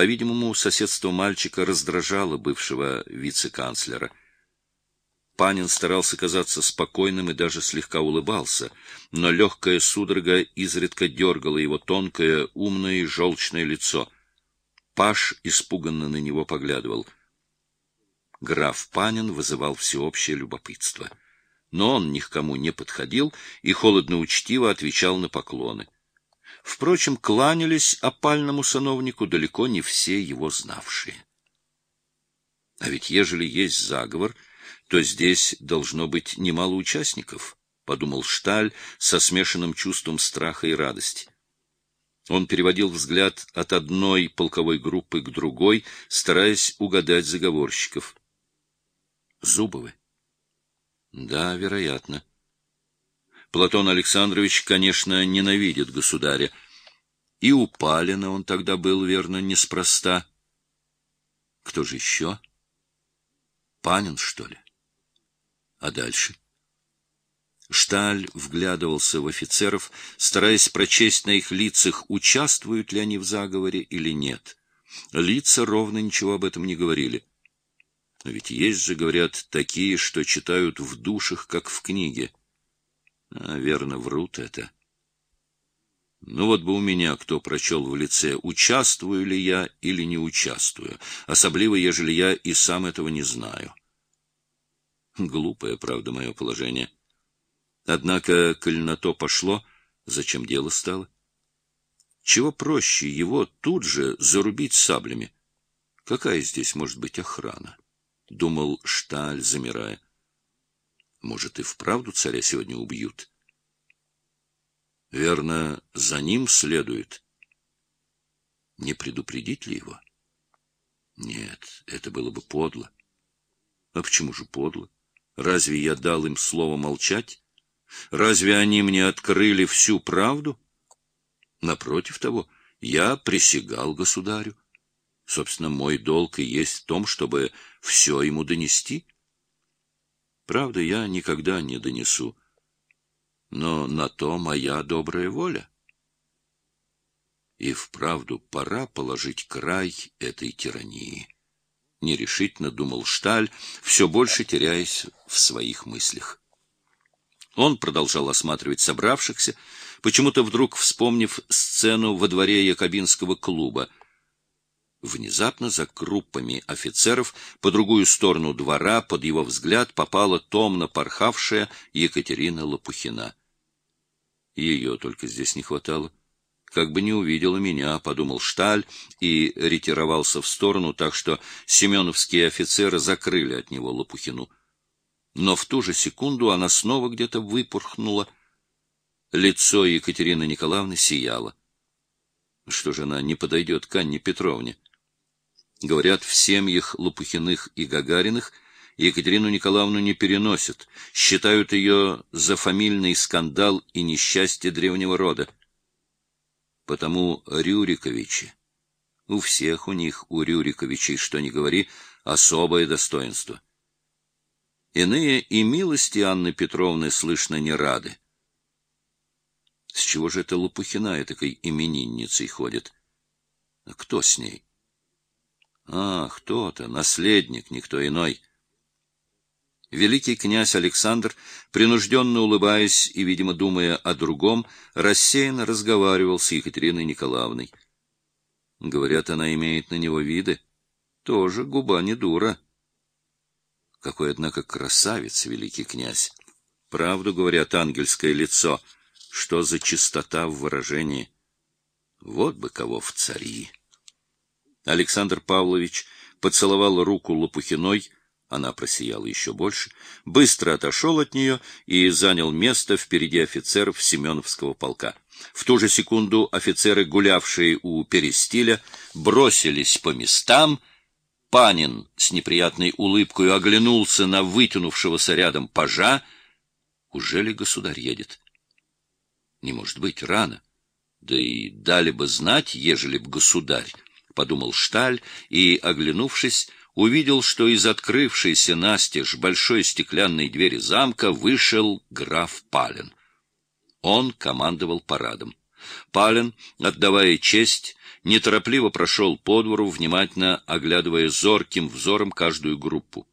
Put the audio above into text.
По-видимому, соседство мальчика раздражало бывшего вице-канцлера. Панин старался казаться спокойным и даже слегка улыбался, но легкая судорога изредка дергала его тонкое, умное и желчное лицо. Паш испуганно на него поглядывал. Граф Панин вызывал всеобщее любопытство. Но он ни к кому не подходил и холодно-учтиво отвечал на поклоны. Впрочем, кланялись опальному сановнику далеко не все его знавшие. А ведь ежели есть заговор, то здесь должно быть немало участников, подумал Шталь со смешанным чувством страха и радости. Он переводил взгляд от одной полковой группы к другой, стараясь угадать заговорщиков. Зубовы. Да, вероятно. Платон Александрович, конечно, ненавидит государя. И у Палина он тогда был, верно, неспроста. Кто же еще? Панин, что ли? А дальше? Шталь вглядывался в офицеров, стараясь прочесть на их лицах, участвуют ли они в заговоре или нет. Лица ровно ничего об этом не говорили. Но ведь есть же, говорят, такие, что читают в душах, как в книге. А, верно, врут это. Ну вот бы у меня кто прочел в лице, участвую ли я или не участвую, особливо, ежели я и сам этого не знаю. Глупое, правда, мое положение. Однако, коль на то пошло, зачем дело стало? Чего проще его тут же зарубить саблями? Какая здесь может быть охрана? — думал Шталь, замирая. Может, и вправду царя сегодня убьют? Верно, за ним следует. Не предупредить ли его? Нет, это было бы подло. А почему же подло? Разве я дал им слово молчать? Разве они мне открыли всю правду? Напротив того, я присягал государю. Собственно, мой долг и есть в том, чтобы все ему донести. Правда, я никогда не донесу. Но на то моя добрая воля. И вправду пора положить край этой тирании. Нерешительно думал Шталь, все больше теряясь в своих мыслях. Он продолжал осматривать собравшихся, почему-то вдруг вспомнив сцену во дворе Якобинского клуба — Внезапно за группами офицеров по другую сторону двора под его взгляд попала томно порхавшая Екатерина Лопухина. Ее только здесь не хватало. Как бы не увидела меня, подумал Шталь и ретировался в сторону, так что семеновские офицеры закрыли от него Лопухину. Но в ту же секунду она снова где-то выпорхнула. Лицо Екатерины Николаевны сияло. Что же она не подойдет к Анне Петровне? Говорят, в семьях Лопухиных и Гагариных Екатерину Николаевну не переносят, считают ее за фамильный скандал и несчастье древнего рода. Потому Рюриковичи, у всех у них, у Рюриковичей, что ни говори, особое достоинство. Иные и милости Анны Петровны слышно не рады. С чего же это Лопухина такой именинницей ходит? А кто с ней? Ах, кто-то, наследник, никто иной. Великий князь Александр, принужденно улыбаясь и, видимо, думая о другом, рассеянно разговаривал с Екатериной Николаевной. Говорят, она имеет на него виды. Тоже губа не дура. Какой, однако, красавец великий князь. Правду говорят, ангельское лицо. Что за чистота в выражении. Вот бы кого в цари. Александр Павлович поцеловал руку Лопухиной, она просияла еще больше, быстро отошел от нее и занял место впереди офицеров Семеновского полка. В ту же секунду офицеры, гулявшие у перестиля, бросились по местам. Панин с неприятной улыбкой оглянулся на вытянувшегося рядом пажа. Уже ли государь едет? Не может быть, рано. Да и дали бы знать, ежели б государь подумал Шталь и, оглянувшись, увидел, что из открывшейся настежь большой стеклянной двери замка вышел граф Пален. Он командовал парадом. Пален, отдавая честь, неторопливо прошел по двору, внимательно оглядывая зорким взором каждую группу.